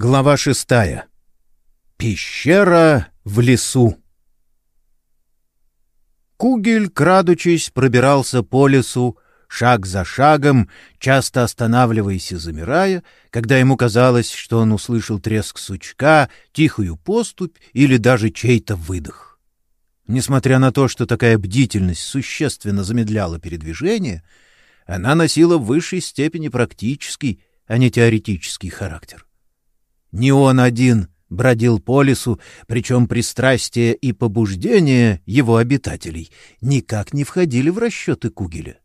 Глава шестая. Пещера в лесу. Кугель, крадучись, пробирался по лесу, шаг за шагом, часто останавливаясь и замирая, когда ему казалось, что он услышал треск сучка, тихую поступь или даже чей-то выдох. Несмотря на то, что такая бдительность существенно замедляла передвижение, она носила в высшей степени практический, а не теоретический характер. Не он один бродил по лесу, причем пристрастие и побуждение его обитателей никак не входили в расчеты Кугеля.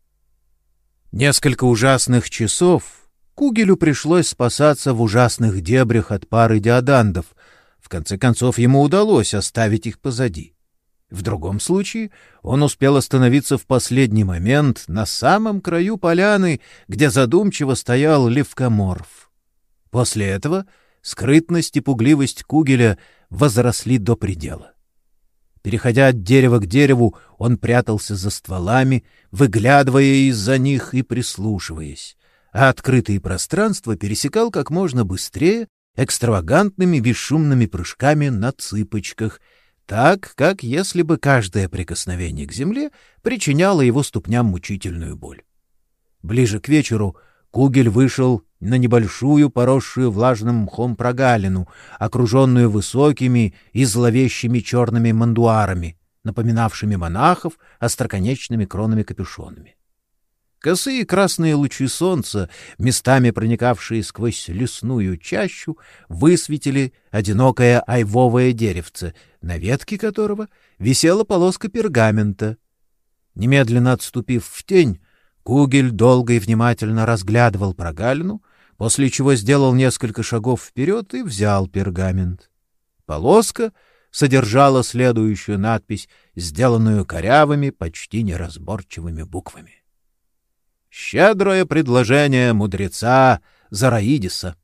Несколько ужасных часов Кугелю пришлось спасаться в ужасных дебрях от пары диадандов. В конце концов, ему удалось оставить их позади. В другом случае он успел остановиться в последний момент на самом краю поляны, где задумчиво стоял левкоморф. После этого — скрытность и пугливость Кугеля возросли до предела. Переходя от дерева к дереву, он прятался за стволами, выглядывая из-за них и прислушиваясь, а открытые пространства пересекал как можно быстрее, экстравагантными бесшумными прыжками на цыпочках, так, как если бы каждое прикосновение к земле причиняло его ступням мучительную боль. Ближе к вечеру Кугель вышел на небольшую, поросшую влажным мхом прогалину, окруженную высокими и зловещими черными мандуарами, напоминавшими монахов остроконечными кронами-капюшонами. Косые красные лучи солнца, местами проникавшие сквозь лесную чащу, высветили одинокое айвовое деревце, на ветке которого висела полоска пергамента. Немедленно отступив в тень, Кугель долго и внимательно разглядывал прогалину, после чего сделал несколько шагов вперед и взял пергамент. Полоска содержала следующую надпись, сделанную корявыми, почти неразборчивыми буквами. «Щедрое предложение мудреца Зараидиса.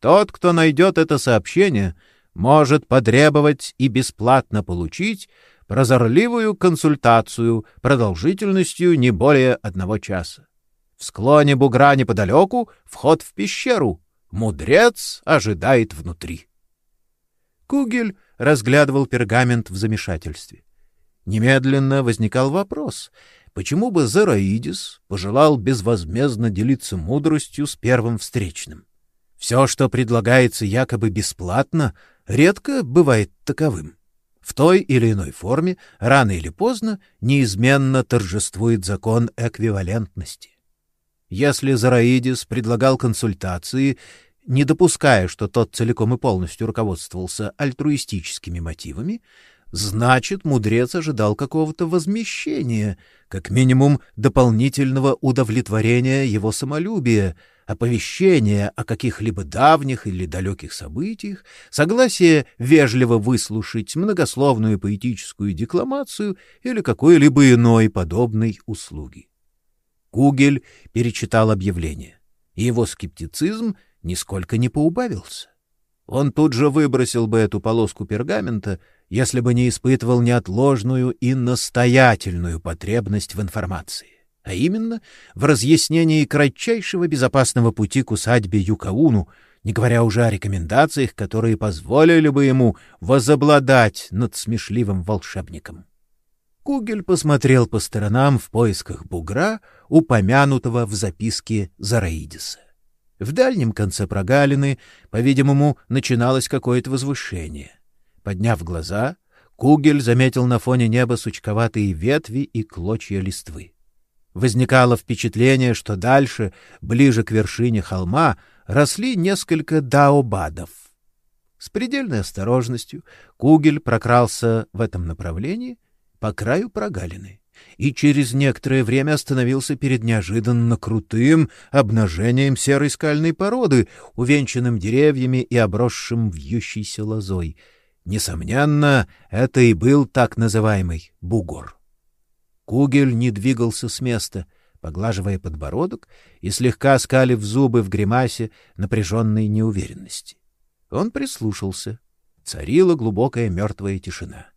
Тот, кто найдет это сообщение, может потребовать и бесплатно получить прозорливую консультацию продолжительностью не более одного часа. В склоне бугра неподалеку вход в пещеру. Мудрец ожидает внутри. Кугель разглядывал пергамент в замешательстве. Немедленно возникал вопрос, почему бы Зераидис пожелал безвозмездно делиться мудростью с первым встречным? Все, что предлагается якобы бесплатно, редко бывает таковым. В той или иной форме, рано или поздно, неизменно торжествует закон эквивалентности. Если Зараидис предлагал консультации, не допуская, что тот целиком и полностью руководствовался альтруистическими мотивами, значит, мудрец ожидал какого-то возмещения, как минимум дополнительного удовлетворения его самолюбия — оповещение о каких-либо давних или далеких событиях, согласие вежливо выслушать многословную поэтическую декламацию или какой-либо иной подобной услуги. Кугель перечитал объявление, и его скептицизм нисколько не поубавился. Он тут же выбросил бы эту полоску пергамента, если бы не испытывал неотложную и настоятельную потребность в информации а именно в разъяснении кратчайшего безопасного пути к усадьбе Юкауну, не говоря уже о рекомендациях, которые позволили бы ему возобладать над смешливым волшебником. Кугель посмотрел по сторонам в поисках бугра, упомянутого в записке Зараидиса. В дальнем конце прогалины, по-видимому, начиналось какое-то возвышение. Подняв глаза, Кугель заметил на фоне неба сучковатые ветви и клочья листвы. Возникало впечатление, что дальше, ближе к вершине холма, росли несколько даобадов. С предельной осторожностью Кугель прокрался в этом направлении по краю прогалины и через некоторое время остановился перед неожиданно крутым обнажением серой скальной породы, увенчанным деревьями и обросшим вьющейся лозой. Несомненно, это и был так называемый бугор. Кугель не двигался с места, поглаживая подбородок и слегка скалив зубы в гримасе напряженной неуверенности. Он прислушался. Царила глубокая мертвая тишина.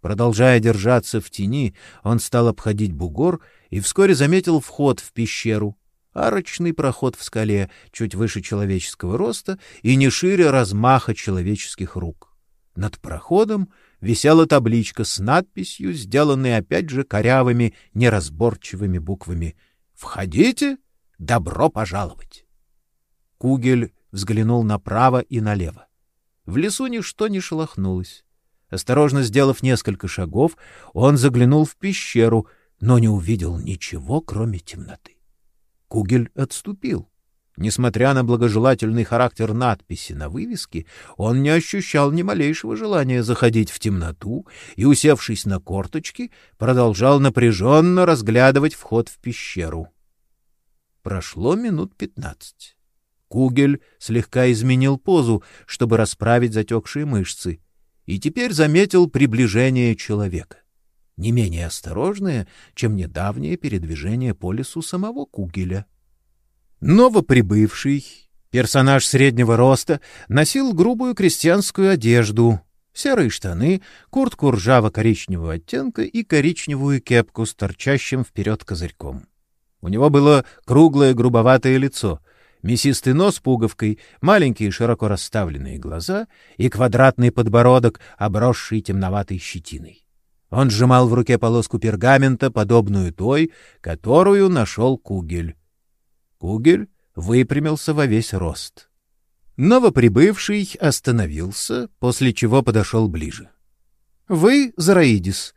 Продолжая держаться в тени, он стал обходить бугор и вскоре заметил вход в пещеру, арочный проход в скале, чуть выше человеческого роста и не шире размаха человеческих рук. Над проходом висела табличка с надписью, сделанной опять же корявыми, неразборчивыми буквами «Входите! Добро пожаловать!» Кугель взглянул направо и налево. В лесу ничто не шелохнулось. Осторожно сделав несколько шагов, он заглянул в пещеру, но не увидел ничего, кроме темноты. Кугель отступил. Несмотря на благожелательный характер надписи на вывеске, он не ощущал ни малейшего желания заходить в темноту и, усевшись на корточки, продолжал напряженно разглядывать вход в пещеру. Прошло минут пятнадцать. Кугель слегка изменил позу, чтобы расправить затекшие мышцы, и теперь заметил приближение человека, не менее осторожное, чем недавнее передвижение по лесу самого Кугеля. Новоприбывший, персонаж среднего роста, носил грубую крестьянскую одежду, серые штаны, куртку ржаво-коричневого оттенка и коричневую кепку с торчащим вперед козырьком. У него было круглое грубоватое лицо, мясистый нос пуговкой, маленькие широко расставленные глаза и квадратный подбородок, обросший темноватой щетиной. Он сжимал в руке полоску пергамента, подобную той, которую нашел Кугель. Кугель выпрямился во весь рост. Новоприбывший остановился, после чего подошел ближе. — Вы Зараидис.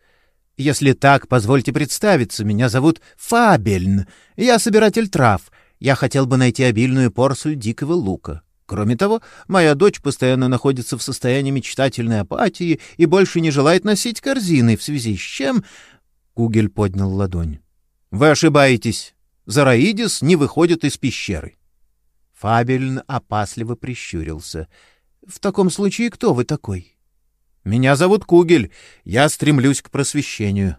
Если так, позвольте представиться. Меня зовут Фабельн. Я собиратель трав. Я хотел бы найти обильную порцию дикого лука. Кроме того, моя дочь постоянно находится в состоянии мечтательной апатии и больше не желает носить корзины, в связи с чем... Кугель поднял ладонь. — Вы ошибаетесь. Зараидис не выходит из пещеры. Фабельн опасливо прищурился. — В таком случае кто вы такой? — Меня зовут Кугель. Я стремлюсь к просвещению.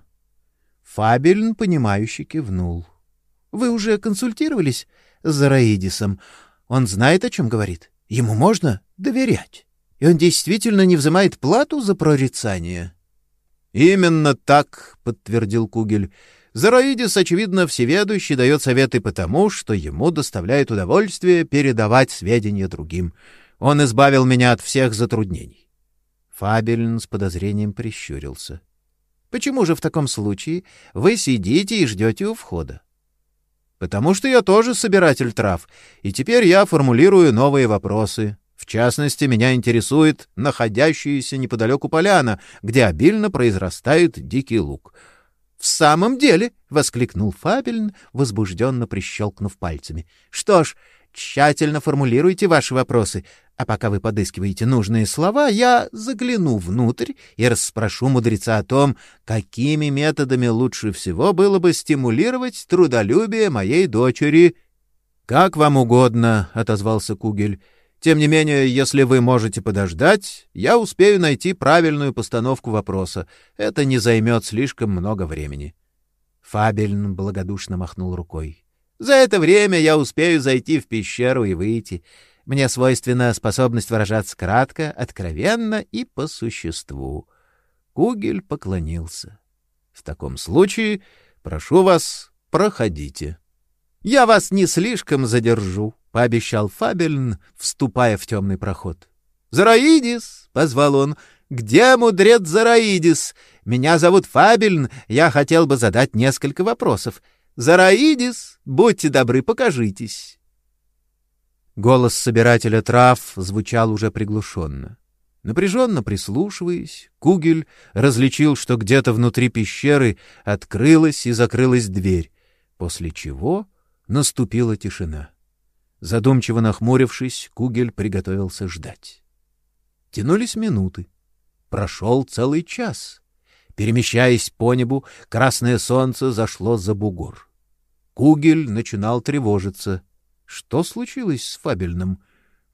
Фабельн, понимающе кивнул. — Вы уже консультировались с Зараидисом? Он знает, о чем говорит. Ему можно доверять. И он действительно не взимает плату за прорицание. — Именно так, — подтвердил Кугель. Зараидис, очевидно, всеведущий, дает советы потому, что ему доставляет удовольствие передавать сведения другим. Он избавил меня от всех затруднений. Фабельн с подозрением прищурился. — Почему же в таком случае вы сидите и ждете у входа? — Потому что я тоже собиратель трав, и теперь я формулирую новые вопросы. В частности, меня интересует находящаяся неподалеку поляна, где обильно произрастает дикий лук — в самом деле, воскликнул Фабельн, возбужденно прищелкнув пальцами. Что ж, тщательно формулируйте ваши вопросы, а пока вы подыскиваете нужные слова, я загляну внутрь и расспрошу мудреца о том, какими методами лучше всего было бы стимулировать трудолюбие моей дочери. Как вам угодно, отозвался Кугель. Тем не менее, если вы можете подождать, я успею найти правильную постановку вопроса. Это не займет слишком много времени. Фабельн благодушно махнул рукой. За это время я успею зайти в пещеру и выйти. Мне свойственна способность выражаться кратко, откровенно и по существу. Кугель поклонился. В таком случае, прошу вас, проходите. Я вас не слишком задержу. — пообещал Фабельн, вступая в темный проход. «Зараидис!» — позвал он. «Где мудрец Зараидис? Меня зовут Фабельн, я хотел бы задать несколько вопросов. Зараидис, будьте добры, покажитесь». Голос собирателя трав звучал уже приглушенно. Напряженно прислушиваясь, Кугель различил, что где-то внутри пещеры открылась и закрылась дверь, после чего наступила тишина. Задумчиво нахмурившись, Кугель приготовился ждать. Тянулись минуты. Прошел целый час. Перемещаясь по небу, красное солнце зашло за бугор. Кугель начинал тревожиться. Что случилось с Фабельным?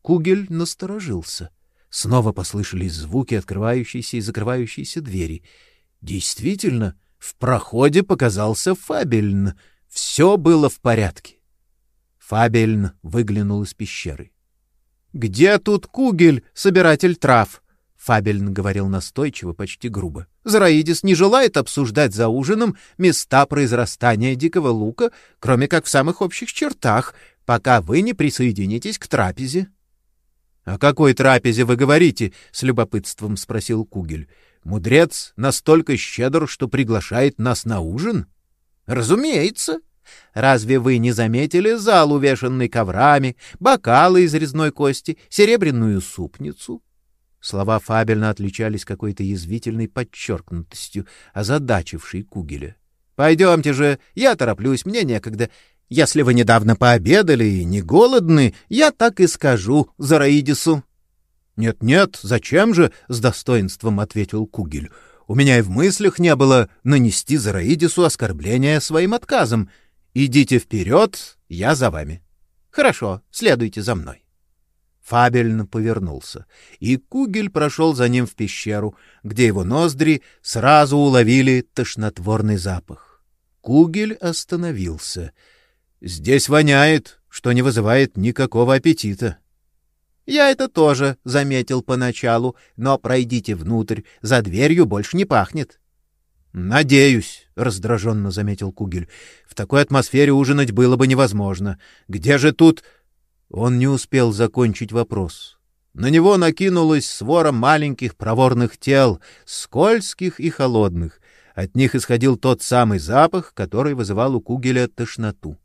Кугель насторожился. Снова послышались звуки открывающейся и закрывающейся двери. Действительно, в проходе показался Фабельн. Все было в порядке. Фабельн выглянул из пещеры. — Где тут Кугель, собиратель трав? Фабельн говорил настойчиво, почти грубо. Зараидис не желает обсуждать за ужином места произрастания дикого лука, кроме как в самых общих чертах, пока вы не присоединитесь к трапезе. — О какой трапезе вы говорите? — с любопытством спросил Кугель. — Мудрец настолько щедр, что приглашает нас на ужин? — Разумеется. Разве вы не заметили зал, увешанный коврами, бокалы из резной кости, серебряную супницу? Слова фабельно отличались какой-то язвительной подчеркнутостью, озадачившей Кугеля. «Пойдемте же, я тороплюсь, мне некогда. Если вы недавно пообедали и не голодны, я так и скажу Зараидису». «Нет-нет, зачем же?» — с достоинством ответил Кугель. «У меня и в мыслях не было нанести Зараидису оскорбление своим отказом. Идите вперед, я за вами». «Хорошо, следуйте за мной». Фабельно повернулся, и Кугель прошел за ним в пещеру, где его ноздри сразу уловили тошнотворный запах. Кугель остановился. «Здесь воняет, что не вызывает никакого аппетита». «Я это тоже заметил поначалу, но пройдите внутрь, за дверью больше не пахнет». «Надеюсь», — раздраженно заметил Кугель. «В такой атмосфере ужинать было бы невозможно. Где же тут...» Он не успел закончить вопрос. На него накинулась свора маленьких проворных тел, скользких и холодных. От них исходил тот самый запах, который вызывал у Кугеля тошноту.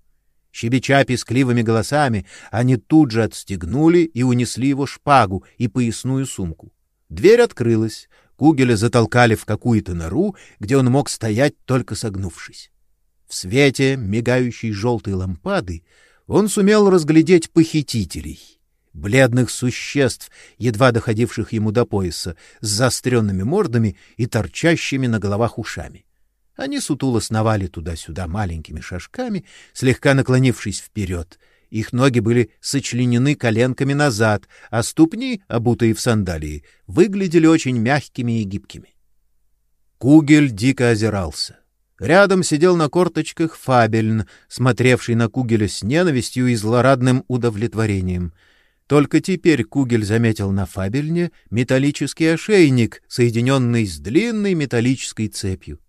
Щебеча пескливыми голосами, они тут же отстегнули и унесли его шпагу и поясную сумку. Дверь открылась, Кугеля затолкали в какую-то нору, где он мог стоять, только согнувшись. В свете мигающей желтой лампады он сумел разглядеть похитителей, бледных существ, едва доходивших ему до пояса, с заостренными мордами и торчащими на головах ушами. Они сутуло сновали туда-сюда маленькими шажками, слегка наклонившись вперед. Их ноги были сочленены коленками назад, а ступни, обутые в сандалии, выглядели очень мягкими и гибкими. Кугель дико озирался. Рядом сидел на корточках Фабельн, смотревший на Кугеля с ненавистью и злорадным удовлетворением. Только теперь Кугель заметил на Фабельне металлический ошейник, соединенный с длинной металлической цепью.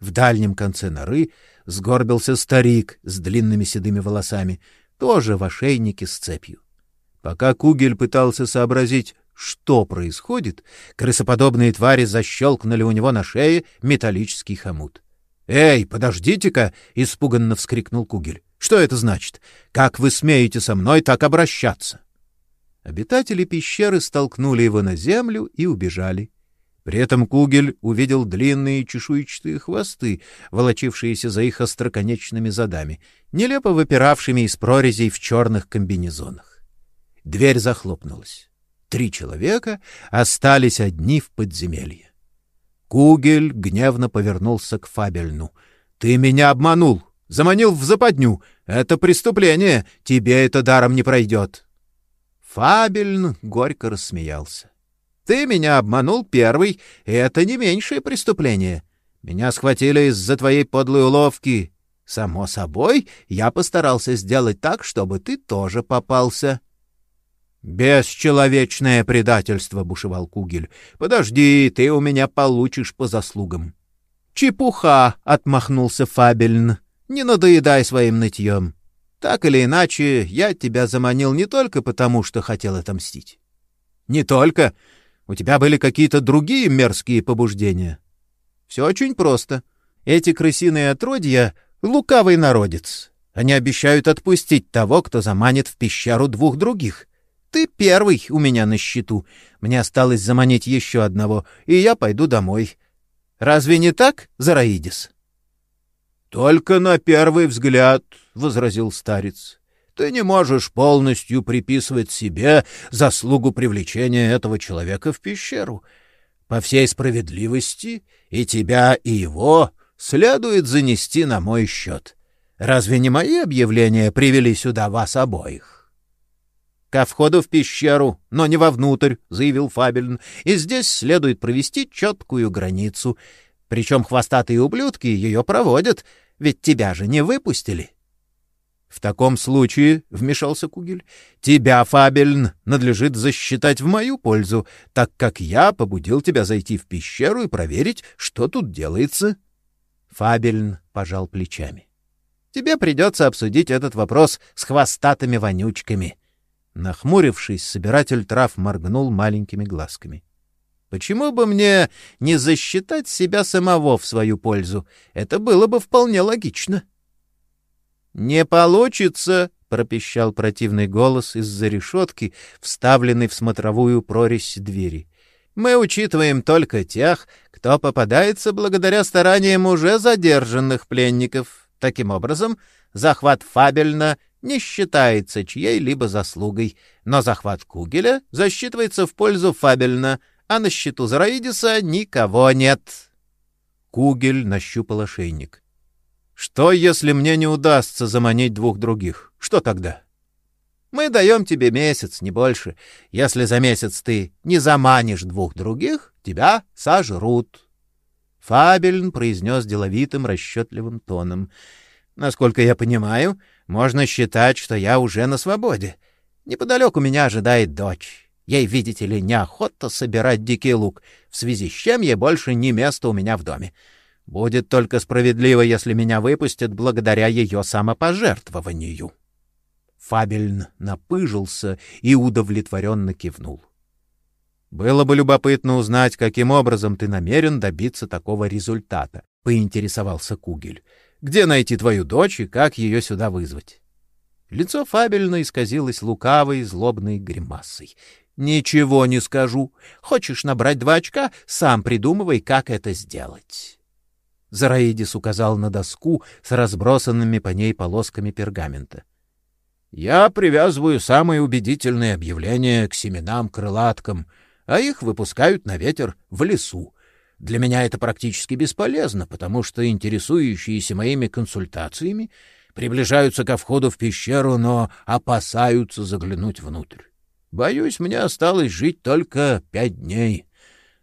В дальнем конце норы сгорбился старик с длинными седыми волосами, тоже в ошейнике с цепью. Пока Кугель пытался сообразить, что происходит, крысоподобные твари защелкнули у него на шее металлический хомут. «Эй, подождите-ка!» — испуганно вскрикнул Кугель. «Что это значит? Как вы смеете со мной так обращаться?» Обитатели пещеры столкнули его на землю и убежали. При этом Кугель увидел длинные чешуйчатые хвосты, волочившиеся за их остроконечными задами, нелепо выпиравшими из прорезей в черных комбинезонах. Дверь захлопнулась. Три человека остались одни в подземелье. Кугель гневно повернулся к Фабельну. «Ты меня обманул, заманил в западню. Это преступление, тебе это даром не пройдет». Фабельн горько рассмеялся. «Ты меня обманул первый, и это не меньшее преступление. Меня схватили из-за твоей подлой уловки. Само собой, я постарался сделать так, чтобы ты тоже попался». «Бесчеловечное предательство!» — бушевал Кугель. «Подожди, ты у меня получишь по заслугам». «Чепуха!» — отмахнулся Фабельн. «Не надоедай своим нытьем. Так или иначе, я тебя заманил не только потому, что хотел отомстить». «Не только. У тебя были какие-то другие мерзкие побуждения». «Все очень просто. Эти крысиные отродья — лукавый народец. Они обещают отпустить того, кто заманит в пещеру двух других». Ты первый у меня на счету. Мне осталось заманить еще одного, и я пойду домой. Разве не так, Зараидис? — Только на первый взгляд, — возразил старец. — Ты не можешь полностью приписывать себе заслугу привлечения этого человека в пещеру. По всей справедливости и тебя, и его следует занести на мой счет. Разве не мои объявления привели сюда вас обоих? ко входу в пещеру, но не вовнутрь, — заявил Фабельн, — и здесь следует провести четкую границу. Причем хвостатые ублюдки ее проводят, ведь тебя же не выпустили. В таком случае, — вмешался Кугель, — тебя, Фабельн, надлежит засчитать в мою пользу, так как я побудил тебя зайти в пещеру и проверить, что тут делается. Фабельн пожал плечами. — Тебе придется обсудить этот вопрос с хвостатыми вонючками. Нахмурившись, собиратель трав моргнул маленькими глазками. — Почему бы мне не засчитать себя самого в свою пользу? Это было бы вполне логично. — «Не получится!» — пропищал противный голос из-за решетки, вставленной в смотровую прорезь двери. «Мы учитываем только тех, кто попадается благодаря стараниям уже задержанных пленников. Таким образом, захват Фабельна не считается чьей-либо заслугой, но захват Кугеля засчитывается в пользу Фабельна, а на счету Зараидиса никого нет». Кугель нащупал ошейник. Что, если мне не удастся заманить двух других? Что тогда? Мы даем тебе месяц, не больше. Если за месяц ты не заманишь двух других, тебя сожрут. Фабельн произнес деловитым, расчетливым тоном. Насколько я понимаю, можно считать, что я уже на свободе. Неподалеку меня ожидает дочь. Ей, видите ли, неохота собирать дикий лук, в связи с чем ей больше не место у меня в доме. Будет только справедливо, если меня выпустят благодаря ее самопожертвованию. Фабельн напыжился и удовлетворенно кивнул. «Было бы любопытно узнать, каким образом ты намерен добиться такого результата», — поинтересовался Кугель. «Где найти твою дочь и как ее сюда вызвать?» Лицо Фабельна исказилось лукавой, злобной гримасой. «Ничего не скажу. Хочешь набрать два очка? Сам придумывай, как это сделать». Зараидис указал на доску с разбросанными по ней полосками пергамента. «Я привязываю самые убедительные объявления к семенам-крылаткам, а их выпускают на ветер в лесу. Для меня это практически бесполезно, потому что интересующиеся моими консультациями приближаются ко входу в пещеру, но опасаются заглянуть внутрь. Боюсь, мне осталось жить только пять дней.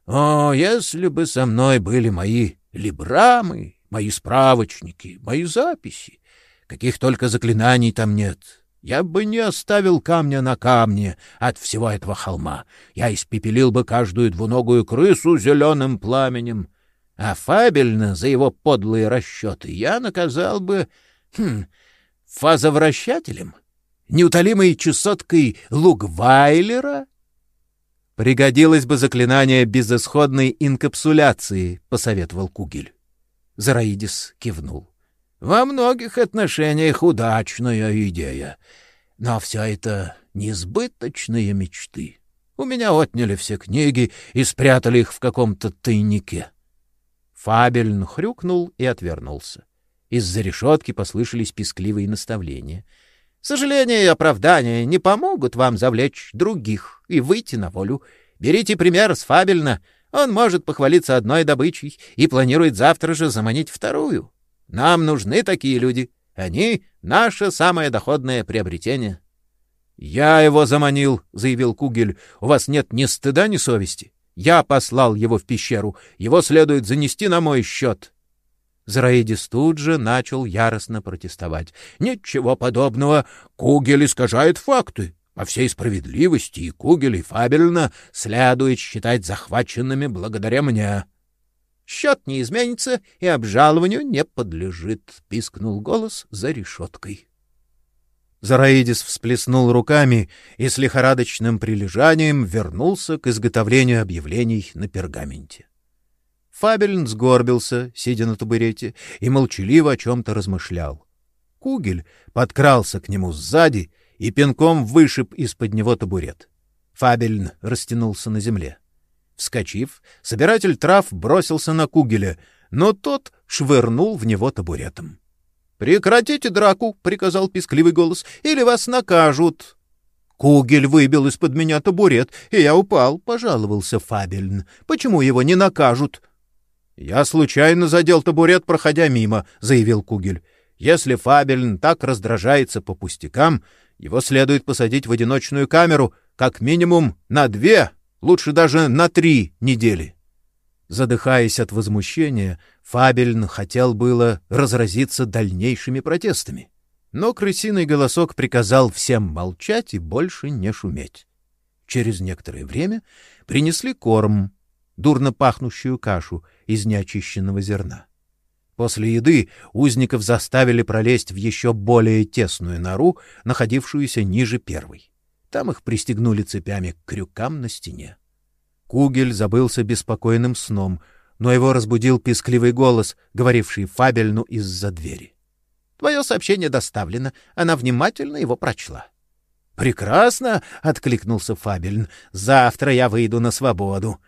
О, если бы со мной были мои либрамы, мои справочники, мои записи. Каких только заклинаний там нет. Я бы не оставил камня на камне от всего этого холма. Я испепелил бы каждую двуногую крысу зеленым пламенем. А Фабельна за его подлые расчеты я наказал бы хм, фазовращателем, неутолимой чесоткой Лугвайлера Пригодилось бы заклинание безысходной инкапсуляции, посоветовал Кугель. Зараидис кивнул. Во многих отношениях удачная идея. Но все это несбыточные мечты. У меня отняли все книги и спрятали их в каком-то тайнике. Фабельн хрюкнул и отвернулся. Из-за решетки послышались пескливые наставления — Сожаления и оправдания не помогут вам завлечь других и выйти на волю. Берите пример с Фабельна. Он может похвалиться одной добычей и планирует завтра же заманить вторую. Нам нужны такие люди. Они — наше самое доходное приобретение. — Я его заманил, — заявил Кугель. — У вас нет ни стыда, ни совести. Я послал его в пещеру. Его следует занести на мой счет. Зараидис тут же начал яростно протестовать. «Ничего подобного. Кугель искажает факты. По всей справедливости и Кугель, и Фабельна следует считать захваченными благодаря мне». «Счет не изменится и обжалованию не подлежит», — пискнул голос за решеткой. Зараидис всплеснул руками и с лихорадочным прилежанием вернулся к изготовлению объявлений на пергаменте. Фабельн сгорбился, сидя на табурете, и молчаливо о чем-то размышлял. Кугель подкрался к нему сзади и пинком вышиб из-под него табурет. Фабельн растянулся на земле. Вскочив, собиратель трав бросился на Кугеля, но тот швырнул в него табуретом. — Прекратите драку, — приказал пискливый голос, — или вас накажут. Кугель выбил из-под меня табурет, и я упал, — пожаловался Фабельн. — Почему его не накажут? «Я случайно задел табурет, проходя мимо», — заявил Кугель. «Если Фабельн так раздражается по пустякам, его следует посадить в одиночную камеру как минимум на две, лучше даже на три недели». Задыхаясь от возмущения, Фабельн хотел было разразиться дальнейшими протестами. Но крысиный голосок приказал всем молчать и больше не шуметь. Через некоторое время принесли корм, дурно пахнущую кашу из неочищенного зерна. После еды узников заставили пролезть в еще более тесную нору, находившуюся ниже первой. Там их пристегнули цепями к крюкам на стене. Кугель забылся беспокойным сном, но его разбудил пискливый голос, говоривший Фабельну из-за двери. — Твое сообщение доставлено. Она внимательно его прочла. — Прекрасно! — откликнулся Фабельн. — Завтра я выйду на свободу. —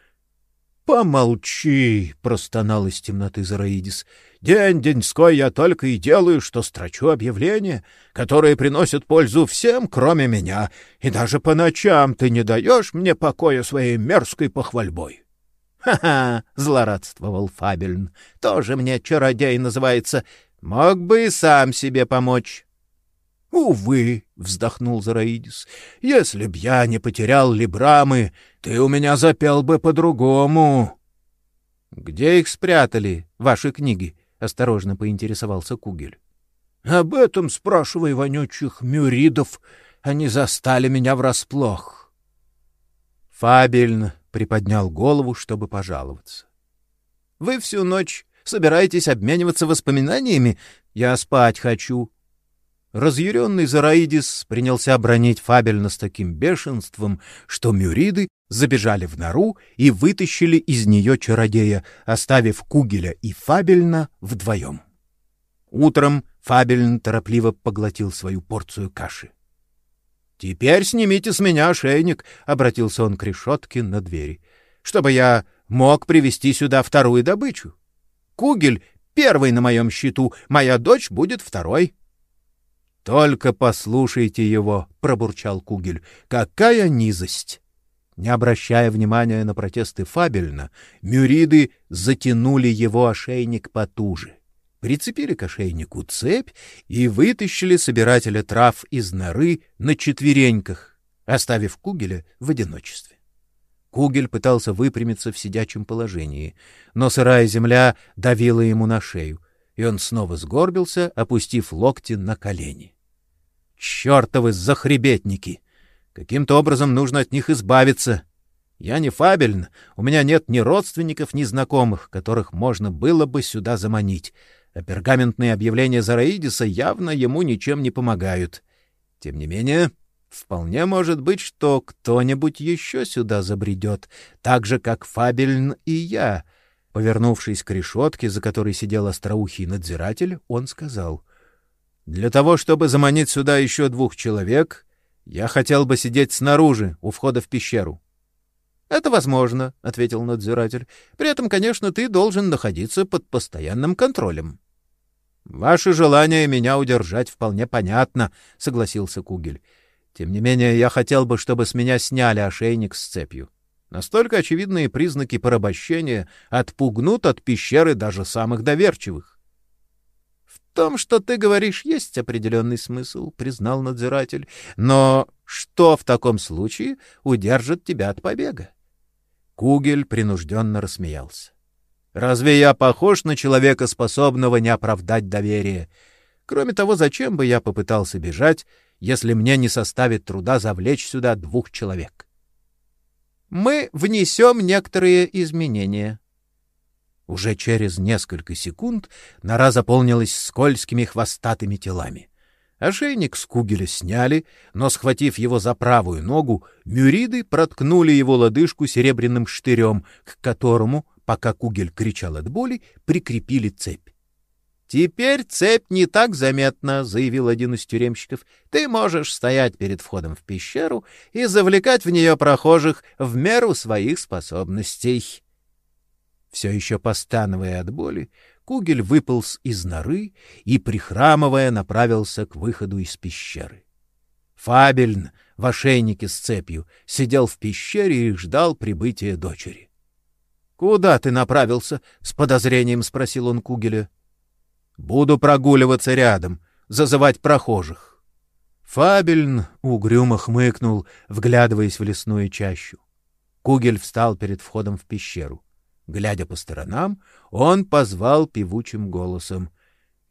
Помолчи! — простонал из темноты Зараидис. День-деньской я только и делаю, что строчу объявления, которые приносят пользу всем, кроме меня, и даже по ночам ты не даешь мне покоя своей мерзкой похвальбой. «Ха — Ха-ха! — злорадствовал Фабельн. — Тоже мне чародей называется. Мог бы и сам себе помочь. — Увы, — вздохнул Зараидис, — если б я не потерял либрамы, ты у меня запел бы по-другому. — Где их спрятали, ваши книги? — осторожно поинтересовался Кугель. — Об этом спрашивай вонючих мюридов. Они застали меня врасплох. Фабельн приподнял голову, чтобы пожаловаться. — Вы всю ночь собираетесь обмениваться воспоминаниями? Я спать хочу. Разъяренный Зараидис принялся бронить Фабельна с таким бешенством, что мюриды забежали в нору и вытащили из нее чародея, оставив Кугеля и Фабельна вдвоем. Утром Фабельн торопливо поглотил свою порцию каши. — Теперь снимите с меня ошейник, — обратился он к решетке на двери, — чтобы я мог привести сюда вторую добычу. Кугель — первый на моем счету, моя дочь будет второй. — Только послушайте его, — пробурчал Кугель, — какая низость! Не обращая внимания на протесты Фабельна, мюриды затянули его ошейник потуже, прицепили к ошейнику цепь и вытащили собирателя трав из норы на четвереньках, оставив Кугеля в одиночестве. Кугель пытался выпрямиться в сидячем положении, но сырая земля давила ему на шею, и он снова сгорбился, опустив локти на колени. «Чертовы захребетники!» Каким-то образом нужно от них избавиться. Я не фабельн, у меня нет ни родственников, ни знакомых, которых можно было бы сюда заманить, а пергаментные объявления Зараидиса явно ему ничем не помогают. Тем не менее, вполне может быть, что кто-нибудь еще сюда забредет, так же, как Фабельн и я. Повернувшись к решетке, за которой сидел остроухий надзиратель, он сказал, «Для того, чтобы заманить сюда еще двух человек, я хотел бы сидеть снаружи, у входа в пещеру. — Это возможно, — ответил надзиратель. — При этом, конечно, ты должен находиться под постоянным контролем. — Ваше желание меня удержать вполне понятно, — согласился Кугель. — Тем не менее, я хотел бы, чтобы с меня сняли ошейник с цепью. Настолько очевидные признаки порабощения отпугнут от пещеры даже самых доверчивых том, что ты говоришь, есть определенный смысл, — признал надзиратель. Но что в таком случае удержит тебя от побега? Кугель принужденно рассмеялся. Разве я похож на человека, способного не оправдать доверие? Кроме того, зачем бы я попытался бежать, если мне не составит труда завлечь сюда двух человек? Мы внесем некоторые изменения, уже через несколько секунд нора заполнилась скользкими хвостатыми телами. Ошейник с кугеля сняли, но, схватив его за правую ногу, мюриды проткнули его лодыжку серебряным штырем, к которому, пока кугель кричал от боли, прикрепили цепь. «Теперь цепь не так заметна», — заявил один из тюремщиков. «Ты можешь стоять перед входом в пещеру и завлекать в нее прохожих в меру своих способностей». Все еще постановая от боли, Кугель выполз из норы и, прихрамывая, направился к выходу из пещеры. Фабельн в ошейнике с цепью сидел в пещере и ждал прибытия дочери. — Куда ты направился? — с подозрением спросил он Кугеля. — Буду прогуливаться рядом, зазывать прохожих. Фабельн угрюмо хмыкнул, вглядываясь в лесную чащу. Кугель встал перед входом в пещеру. Глядя по сторонам, он позвал певучим голосом.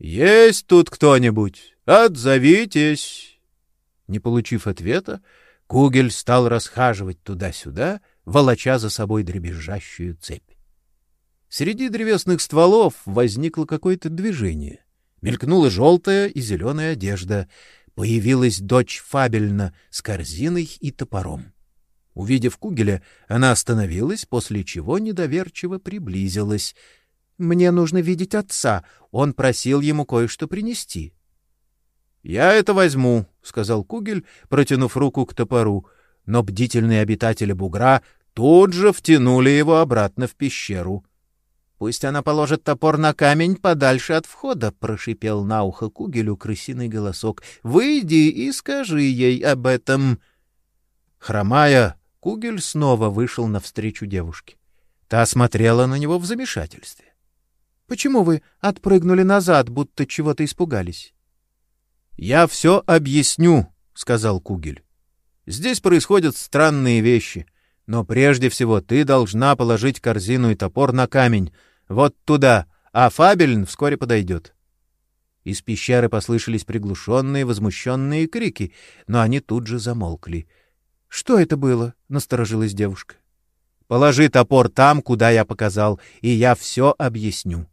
Есть тут кто-нибудь? Отзовитесь. Не получив ответа, Кугель стал расхаживать туда-сюда, волоча за собой дребезжащую цепь. Среди древесных стволов возникло какое-то движение. Мелькнула желтая и зеленая одежда. Появилась дочь Фабельна с корзиной и топором. Увидев Кугеля, она остановилась, после чего недоверчиво приблизилась. «Мне нужно видеть отца. Он просил ему кое-что принести». «Я это возьму», — сказал Кугель, протянув руку к топору, но бдительные обитатели бугра тут же втянули его обратно в пещеру. «Пусть она положит топор на камень подальше от входа», — прошипел на ухо Кугелю крысиный голосок. «Выйди и скажи ей об этом». Хромая, Кугель снова вышел навстречу девушке. Та смотрела на него в замешательстве. «Почему вы отпрыгнули назад, будто чего-то испугались?» «Я все объясню», — сказал Кугель. «Здесь происходят странные вещи, но прежде всего ты должна положить корзину и топор на камень, вот туда, а Фабельн вскоре подойдет». Из пещеры послышались приглушенные, возмущенные крики, но они тут же замолкли. «Что это было?» — насторожилась девушка. «Положи топор там, куда я показал, и я все объясню».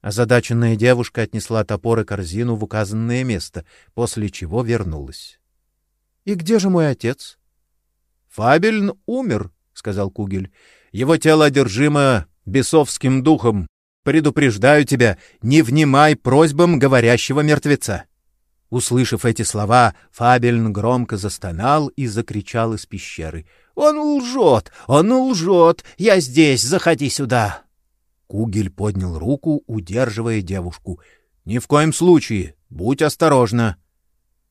Озадаченная девушка отнесла топор и корзину в указанное место, после чего вернулась. — И где же мой отец? — Фабельн умер, — сказал Кугель. — Его тело одержимо бесовским духом. Предупреждаю тебя, не внимай просьбам говорящего мертвеца. Услышав эти слова, Фабельн громко застонал и закричал из пещеры. — Он лжет! Он лжет! Я здесь! Заходи сюда! Кугель поднял руку, удерживая девушку. «Ни в коем случае! Будь осторожна!»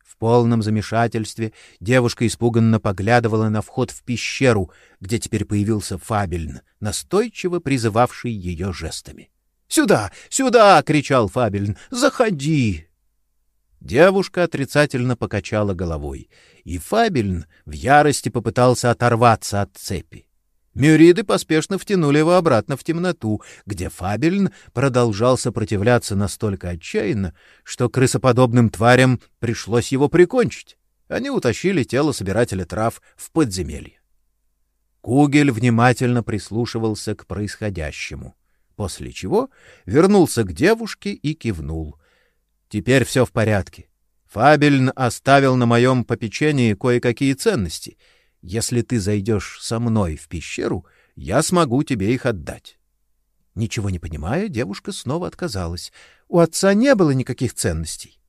В полном замешательстве девушка испуганно поглядывала на вход в пещеру, где теперь появился Фабельн, настойчиво призывавший ее жестами. «Сюда! Сюда!» — кричал Фабельн. «Заходи!» Девушка отрицательно покачала головой, и Фабельн в ярости попытался оторваться от цепи. Мюриды поспешно втянули его обратно в темноту, где Фабельн продолжал сопротивляться настолько отчаянно, что крысоподобным тварям пришлось его прикончить. Они утащили тело собирателя трав в подземелье. Кугель внимательно прислушивался к происходящему, после чего вернулся к девушке и кивнул. «Теперь все в порядке. Фабельн оставил на моем попечении кое-какие ценности — если ты зайдешь со мной в пещеру, я смогу тебе их отдать. Ничего не понимая, девушка снова отказалась. У отца не было никаких ценностей.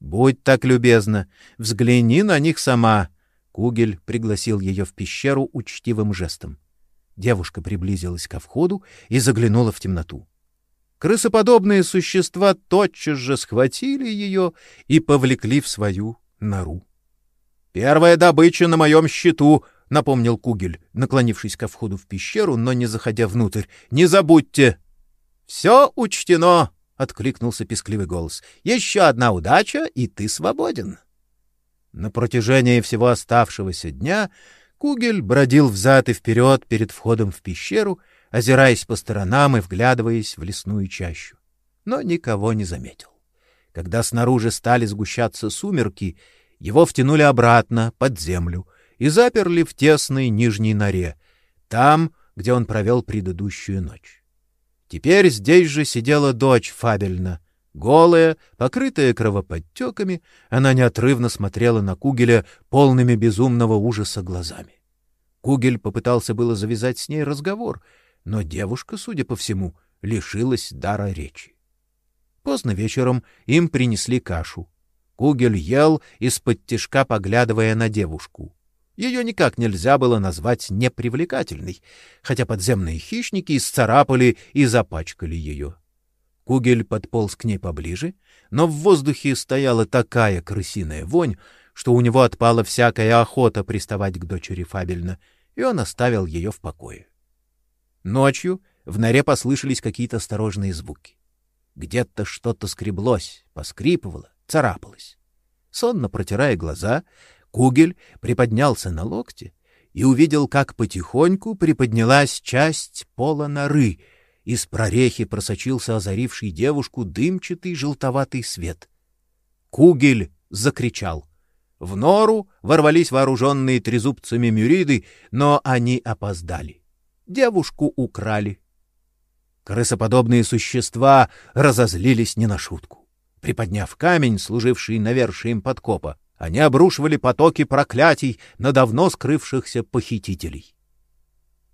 Будь так любезна, взгляни на них сама. Кугель пригласил ее в пещеру учтивым жестом. Девушка приблизилась ко входу и заглянула в темноту. Крысоподобные существа тотчас же схватили ее и повлекли в свою нору. Первая добыча на моем счету, напомнил Кугель, наклонившись ко входу в пещеру, но не заходя внутрь. Не забудьте. Все учтено, откликнулся пескливый голос. Еще одна удача, и ты свободен. На протяжении всего оставшегося дня Кугель бродил взад и вперед перед входом в пещеру, озираясь по сторонам и вглядываясь в лесную чащу, но никого не заметил. Когда снаружи стали сгущаться сумерки, его втянули обратно, под землю, и заперли в тесной нижней норе, там, где он провел предыдущую ночь. Теперь здесь же сидела дочь Фабельна. Голая, покрытая кровоподтеками, она неотрывно смотрела на Кугеля полными безумного ужаса глазами. Кугель попытался было завязать с ней разговор, но девушка, судя по всему, лишилась дара речи. Поздно вечером им принесли кашу. Кугель ел, из-под тишка поглядывая на девушку. Ее никак нельзя было назвать непривлекательной, хотя подземные хищники исцарапали и запачкали ее. Кугель подполз к ней поближе, но в воздухе стояла такая крысиная вонь, что у него отпала всякая охота приставать к дочери Фабельна, и он оставил ее в покое. Ночью в норе послышались какие-то осторожные звуки. Где-то что-то скреблось, поскрипывало, царапалась. Сонно протирая глаза, Кугель приподнялся на локте и увидел, как потихоньку приподнялась часть пола норы, Из прорехи просочился озаривший девушку дымчатый желтоватый свет. Кугель закричал. В нору ворвались вооруженные трезубцами мюриды, но они опоздали. Девушку украли. Крысоподобные существа разозлились не на шутку. Приподняв камень, служивший навершием подкопа, они обрушивали потоки проклятий на давно скрывшихся похитителей.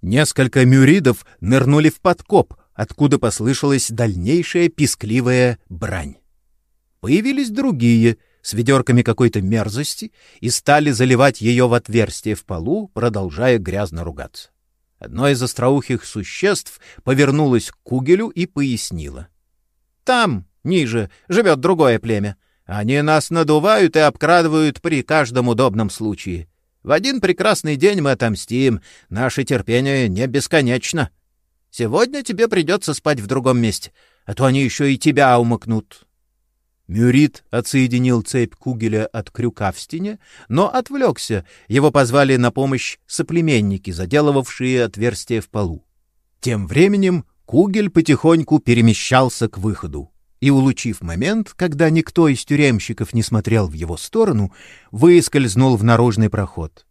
Несколько мюридов нырнули в подкоп, откуда послышалась дальнейшая пискливая брань. Появились другие с ведерками какой-то мерзости и стали заливать ее в отверстие в полу, продолжая грязно ругаться. Одно из остроухих существ повернулось к Кугелю и пояснило. «Там, ниже, живет другое племя. Они нас надувают и обкрадывают при каждом удобном случае. В один прекрасный день мы отомстим. Наше терпение не бесконечно. Сегодня тебе придется спать в другом месте, а то они еще и тебя умыкнут». Мюрит отсоединил цепь кугеля от крюка в стене, но отвлекся. Его позвали на помощь соплеменники, заделывавшие отверстие в полу. Тем временем кугель потихоньку перемещался к выходу и, улучив момент, когда никто из тюремщиков не смотрел в его сторону, выскользнул в наружный проход.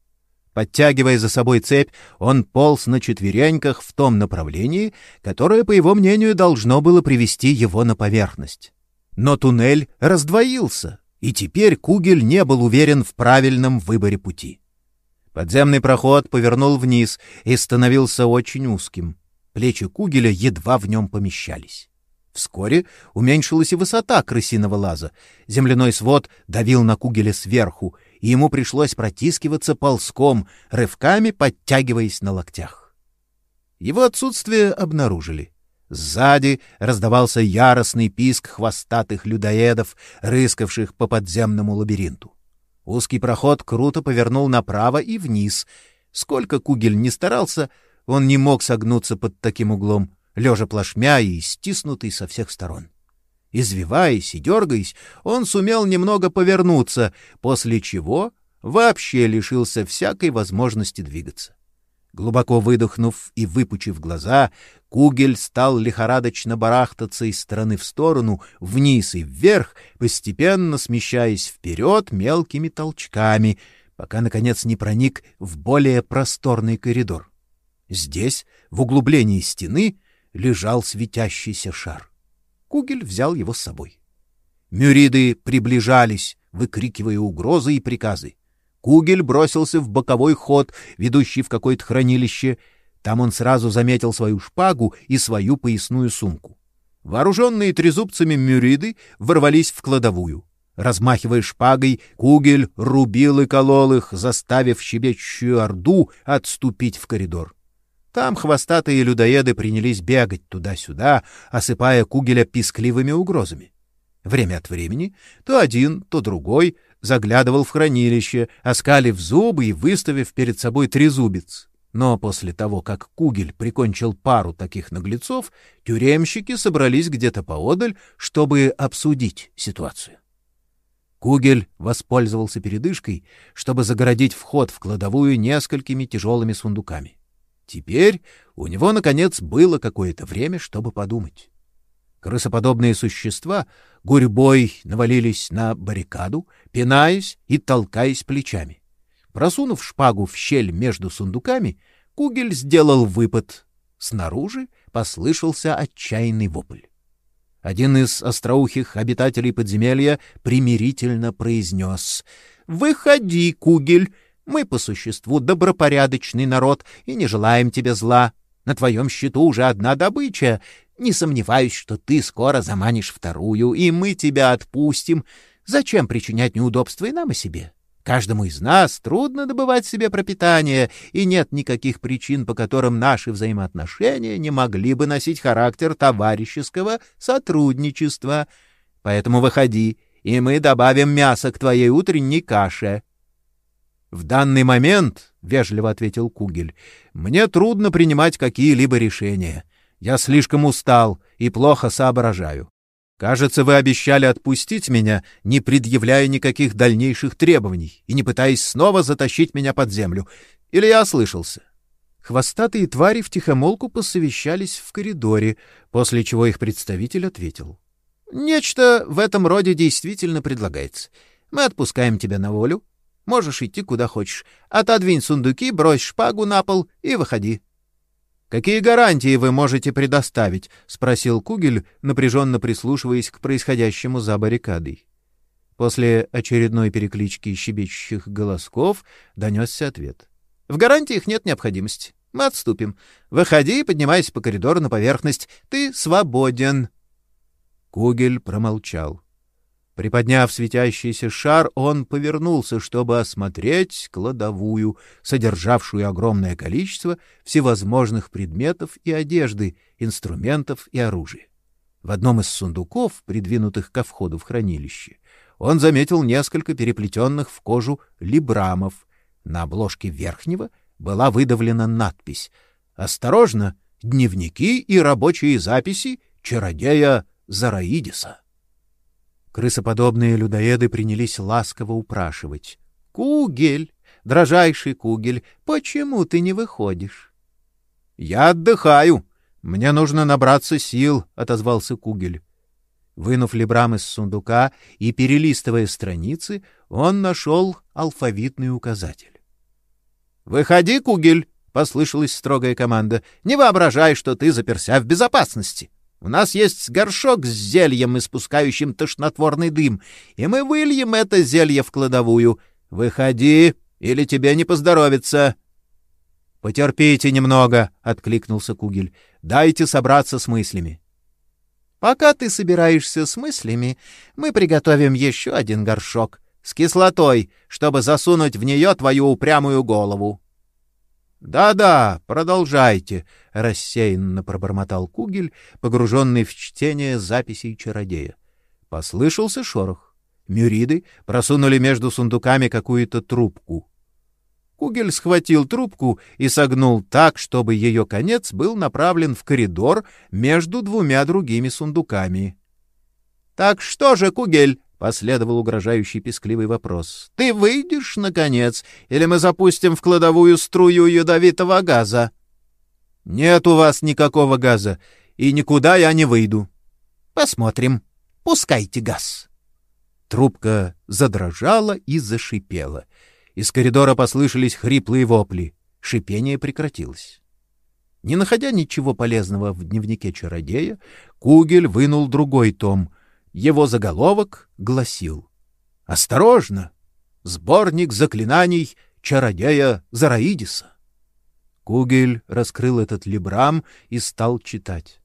Подтягивая за собой цепь, он полз на четвереньках в том направлении, которое, по его мнению, должно было привести его на поверхность. Но туннель раздвоился, и теперь Кугель не был уверен в правильном выборе пути. Подземный проход повернул вниз и становился очень узким. Плечи Кугеля едва в нем помещались. Вскоре уменьшилась и высота крысиного лаза. Земляной свод давил на Кугеля сверху, и ему пришлось протискиваться ползком, рывками подтягиваясь на локтях. Его отсутствие обнаружили — Сзади раздавался яростный писк хвостатых людоедов, рыскавших по подземному лабиринту. Узкий проход круто повернул направо и вниз. Сколько Кугель не старался, он не мог согнуться под таким углом, лежа плашмя и стиснутый со всех сторон. Извиваясь и дергаясь, он сумел немного повернуться, после чего вообще лишился всякой возможности двигаться. Глубоко выдохнув и выпучив глаза, Кугель стал лихорадочно барахтаться из стороны в сторону, вниз и вверх, постепенно смещаясь вперед мелкими толчками, пока, наконец, не проник в более просторный коридор. Здесь, в углублении стены, лежал светящийся шар. Кугель взял его с собой. Мюриды приближались, выкрикивая угрозы и приказы. Кугель бросился в боковой ход, ведущий в какое-то хранилище. Там он сразу заметил свою шпагу и свою поясную сумку. Вооруженные трезубцами мюриды ворвались в кладовую. Размахивая шпагой, Кугель рубил и колол их, заставив щебечущую орду отступить в коридор. Там хвостатые людоеды принялись бегать туда-сюда, осыпая Кугеля пискливыми угрозами. Время от времени то один, то другой заглядывал в хранилище, оскалив зубы и выставив перед собой трезубец. Но после того, как Кугель прикончил пару таких наглецов, тюремщики собрались где-то поодаль, чтобы обсудить ситуацию. Кугель воспользовался передышкой, чтобы загородить вход в кладовую несколькими тяжелыми сундуками. Теперь у него, наконец, было какое-то время, чтобы подумать. Крысоподобные существа гурьбой навалились на баррикаду, пинаясь и толкаясь плечами. Просунув шпагу в щель между сундуками, Кугель сделал выпад. Снаружи послышался отчаянный вопль. Один из остроухих обитателей подземелья примирительно произнес «Выходи, Кугель, мы по существу добропорядочный народ и не желаем тебе зла. На твоем счету уже одна добыча, не сомневаюсь, что ты скоро заманишь вторую, и мы тебя отпустим. Зачем причинять неудобства и нам, и себе? Каждому из нас трудно добывать себе пропитание, и нет никаких причин, по которым наши взаимоотношения не могли бы носить характер товарищеского сотрудничества. Поэтому выходи, и мы добавим мясо к твоей утренней каше. — В данный момент, — вежливо ответил Кугель, — мне трудно принимать какие-либо решения. — я слишком устал и плохо соображаю. Кажется, вы обещали отпустить меня, не предъявляя никаких дальнейших требований и не пытаясь снова затащить меня под землю. Или я ослышался? Хвостатые твари втихомолку посовещались в коридоре, после чего их представитель ответил. «Нечто в этом роде действительно предлагается. Мы отпускаем тебя на волю. Можешь идти куда хочешь. Отодвинь сундуки, брось шпагу на пол и выходи». «Какие гарантии вы можете предоставить?» — спросил Кугель, напряженно прислушиваясь к происходящему за баррикадой. После очередной переклички щебечущих голосков донесся ответ. «В гарантиях нет необходимости. Мы отступим. Выходи и поднимайся по коридору на поверхность. Ты свободен». Кугель промолчал. Приподняв светящийся шар, он повернулся, чтобы осмотреть кладовую, содержавшую огромное количество всевозможных предметов и одежды, инструментов и оружия. В одном из сундуков, придвинутых ко входу в хранилище, он заметил несколько переплетенных в кожу либрамов. На обложке верхнего была выдавлена надпись «Осторожно! Дневники и рабочие записи чародея Зараидиса». Крысоподобные людоеды принялись ласково упрашивать. «Кугель! Дрожайший Кугель! Почему ты не выходишь?» «Я отдыхаю! Мне нужно набраться сил!» — отозвался Кугель. Вынув либрам из сундука и перелистывая страницы, он нашел алфавитный указатель. «Выходи, Кугель!» — послышалась строгая команда. «Не воображай, что ты заперся в безопасности. У нас есть горшок с зельем, испускающим тошнотворный дым, и мы выльем это зелье в кладовую. Выходи, или тебе не поздоровится!» «Потерпите немного», — откликнулся Кугель. «Дайте собраться с мыслями». Пока ты собираешься с мыслями, мы приготовим еще один горшок с кислотой, чтобы засунуть в нее твою упрямую голову. «Да-да, продолжайте», — рассеянно пробормотал Кугель, погруженный в чтение записей чародея. Послышался шорох. Мюриды просунули между сундуками какую-то трубку. Кугель схватил трубку и согнул так, чтобы ее конец был направлен в коридор между двумя другими сундуками. — Так что же, Кугель? — последовал угрожающий пескливый вопрос. — Ты выйдешь, наконец, или мы запустим в кладовую струю ядовитого газа? — Нет у вас никакого газа, и никуда я не выйду. — Посмотрим. Пускайте газ. Трубка задрожала и зашипела — из коридора послышались хриплые вопли. Шипение прекратилось. Не находя ничего полезного в дневнике чародея, Кугель вынул другой том. Его заголовок гласил «Осторожно! Сборник заклинаний чародея Зараидиса». Кугель раскрыл этот либрам и стал читать.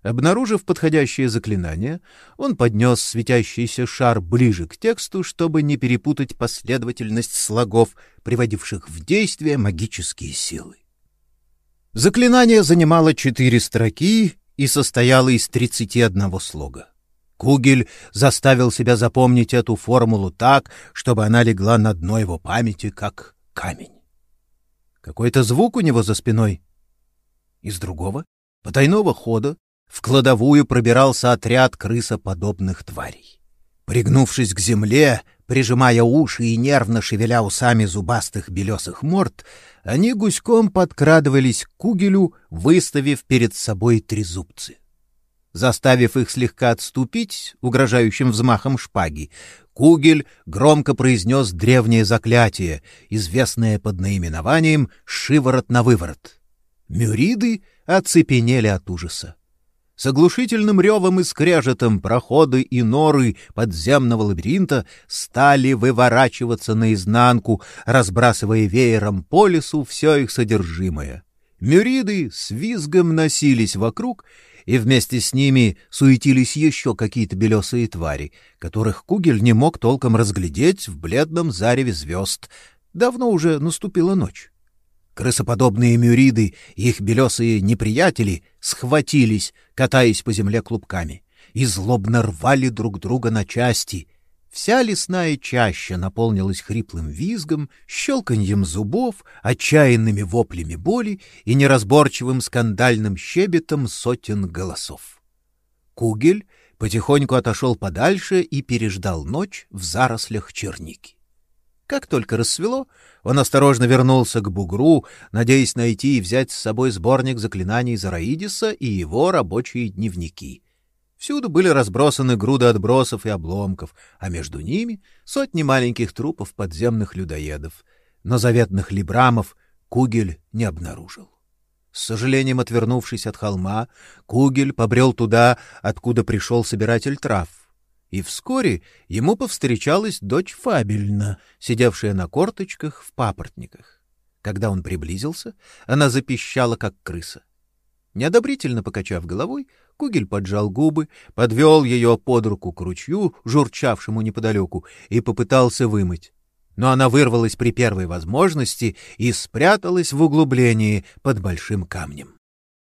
Обнаружив подходящее заклинание, он поднес светящийся шар ближе к тексту, чтобы не перепутать последовательность слогов, приводивших в действие магические силы. Заклинание занимало четыре строки и состояло из тридцати одного слога. Кугель заставил себя запомнить эту формулу так, чтобы она легла на дно его памяти, как камень. Какой-то звук у него за спиной. Из другого, потайного хода, в кладовую пробирался отряд крысоподобных тварей. Пригнувшись к земле, прижимая уши и нервно шевеля усами зубастых белесых морд, они гуськом подкрадывались к кугелю, выставив перед собой трезубцы. Заставив их слегка отступить угрожающим взмахом шпаги, Кугель громко произнес древнее заклятие, известное под наименованием «шиворот на выворот». Мюриды оцепенели от ужаса. С оглушительным ревом и скрежетом проходы и норы подземного лабиринта стали выворачиваться наизнанку, разбрасывая веером по лесу все их содержимое. Мюриды с визгом носились вокруг, и вместе с ними суетились еще какие-то белесые твари, которых Кугель не мог толком разглядеть в бледном зареве звезд. Давно уже наступила ночь. Крысоподобные мюриды и их белесые неприятели схватились, катаясь по земле клубками, и злобно рвали друг друга на части. Вся лесная чаща наполнилась хриплым визгом, щелканьем зубов, отчаянными воплями боли и неразборчивым скандальным щебетом сотен голосов. Кугель потихоньку отошел подальше и переждал ночь в зарослях черники. Как только рассвело, он осторожно вернулся к бугру, надеясь найти и взять с собой сборник заклинаний Зараидиса и его рабочие дневники. Всюду были разбросаны груды отбросов и обломков, а между ними сотни маленьких трупов подземных людоедов. Но заветных либрамов Кугель не обнаружил. С сожалением отвернувшись от холма, Кугель побрел туда, откуда пришел собиратель трав — и вскоре ему повстречалась дочь Фабельна, сидевшая на корточках в папоротниках. Когда он приблизился, она запищала, как крыса. Неодобрительно покачав головой, Кугель поджал губы, подвел ее под руку к ручью, журчавшему неподалеку, и попытался вымыть. Но она вырвалась при первой возможности и спряталась в углублении под большим камнем.